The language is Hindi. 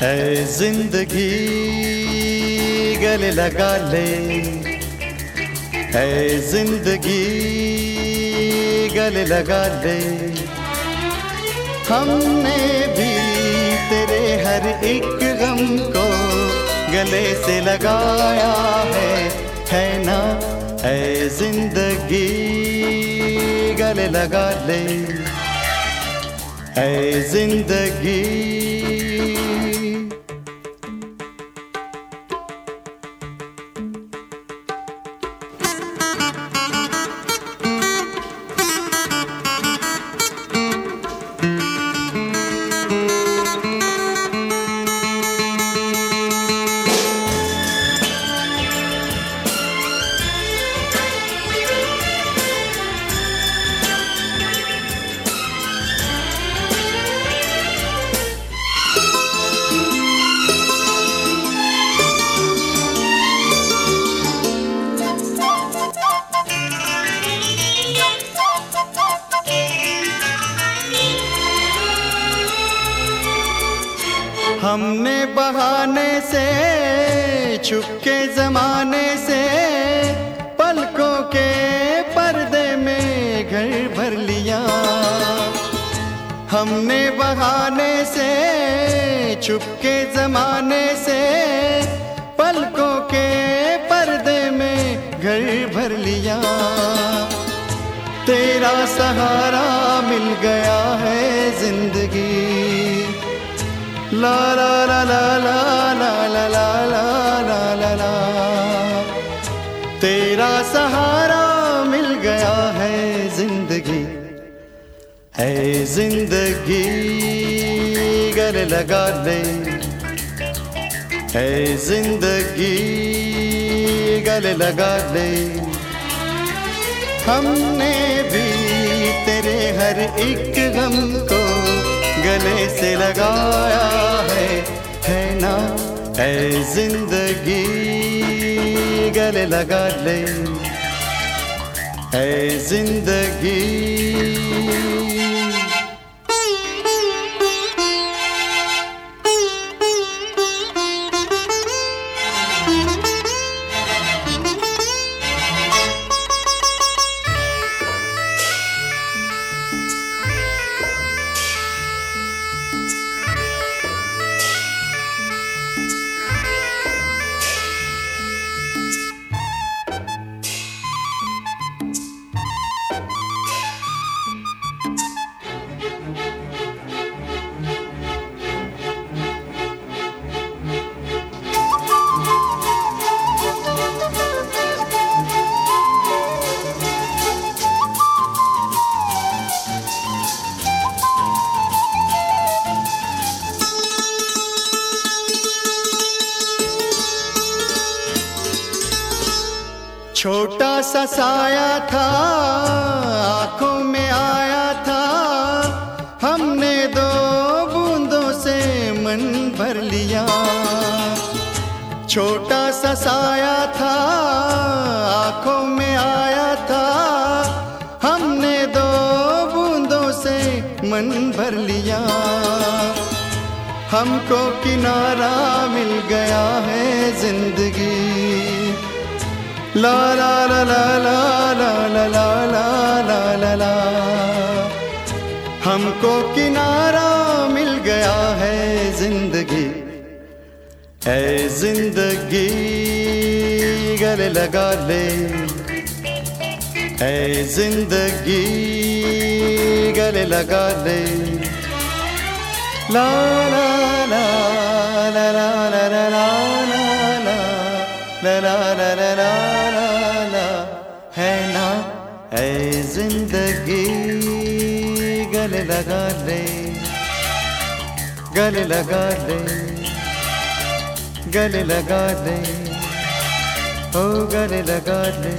है ज़िंदगी, गले लगा ले। है ज़िंदगी, गले लगा ले। हमने भी तेरे हर एक गम को गले से लगाया है है ना? है ज़िंदगी, गले लगा ले। है ज़िंदगी हमने बहाने से, छुपके जमाने से, पलकों के पर्दे में घर भर लिया। हमने बहाने से, छुपके जमाने से, पलकों के पर्दे में घर भर लिया। तेरा सहारा मिल गया है ज़िंदगी। ला ला ला ला ला ला ला ला ला ला ला ला तेरा सहारा मिल गया है ज़िंदगी है ज़िंदगी गले लगा ले है ज़िंदगी गले लगा ले हमने भी तेरे हर एक गले से लगाया है है ना? ऐ ज़िंदगी गले लगा ले। ऐ ज़िंदगी छोटा सा साया था, आँखों में आया था। हमने दो बूंदों से मन भर लिया। छोटा सा साया था, आँखों में आया था। हमने दो बूंदों से मन भर लिया। हमको किनारा मिल गया है ज़िंदगी। ला ला ला ला ला ला ला ला ला ला ला ला हमको किनारा मिल गया है ज़िंदगी है ज़िंदगी गले लगा ले है ज़िंदगी गले लगा ले ला ला ला ला ला ला ला है ना? ऐ ज़िंदगी गले लगा ले, गले लगा ले, गले लगा ले, ओ गले लगा ले।